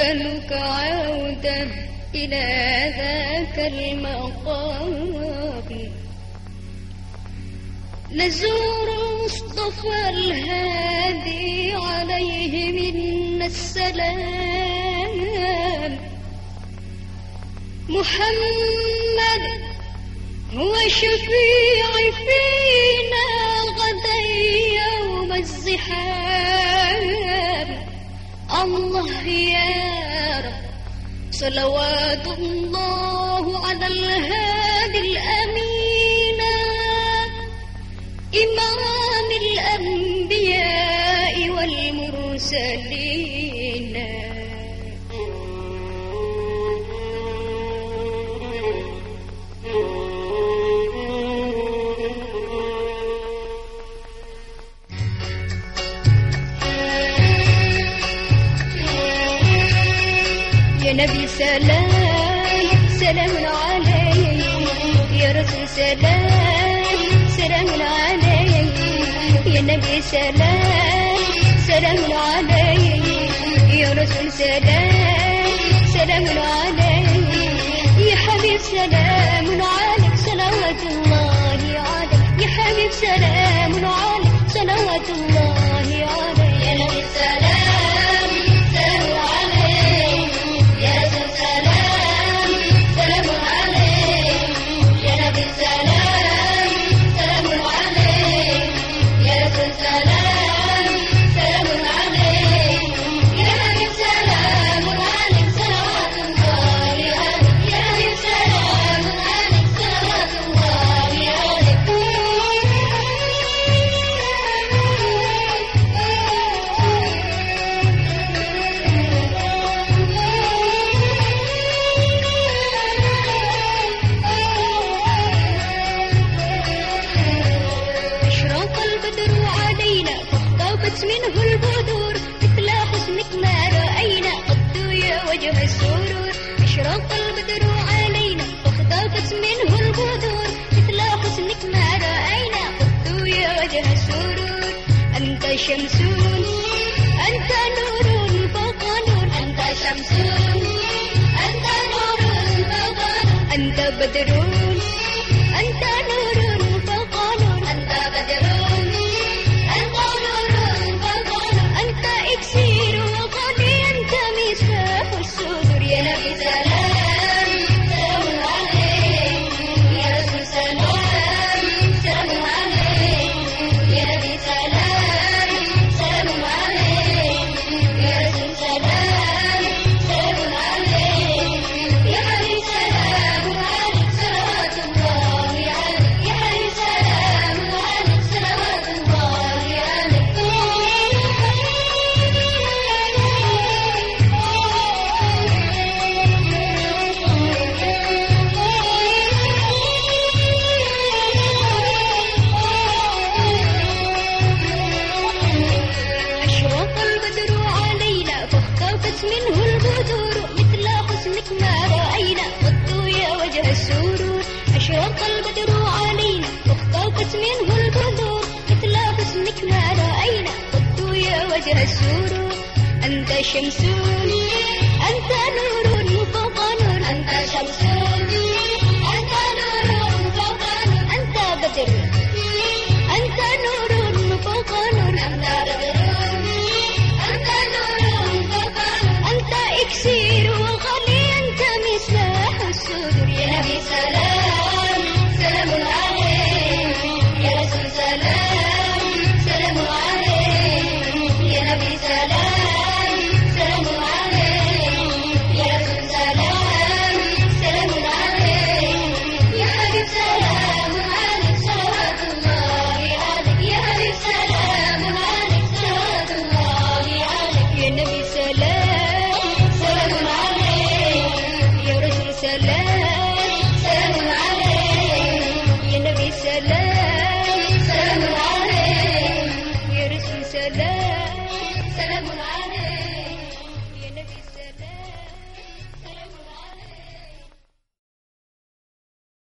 نسألك عودة إلى ذاك المقام. نزور مصطفى الهادي عليه منا السلام. محمد هو شفيع فينا غدا يوم الزحام. الله يا صلوات الله على الهادي الأمين. إمام الأنبياء والمرسلين. يا نبي سلام سلام عليك. يا رسول سلام سلام عليك. يا نبي سلام سلام عليك. يا رسول سلام سلام عليك. يا حبيب سلام عليك صلوات الله. عليك يا حبيب سلام. فاختطت منه البدور مثل حسنك ما رأينا قد يا وجه السرور؟ أشرق البدر علينا فاختطت منه البدور مثل حسنك ما رأينا قد يا وجه السرور؟ أنت شمس أنت نور فوق نور. أنت شمس أنت نور فوق نور. أنت بدر. مسرور أنت شمس أنت نور فوق أنت شمس أنت نور فوق أنت بدر أنت نور أنت أنت نور فوق أنت إكسير وغني أنت مساح السرور يا نبي سلام سلام على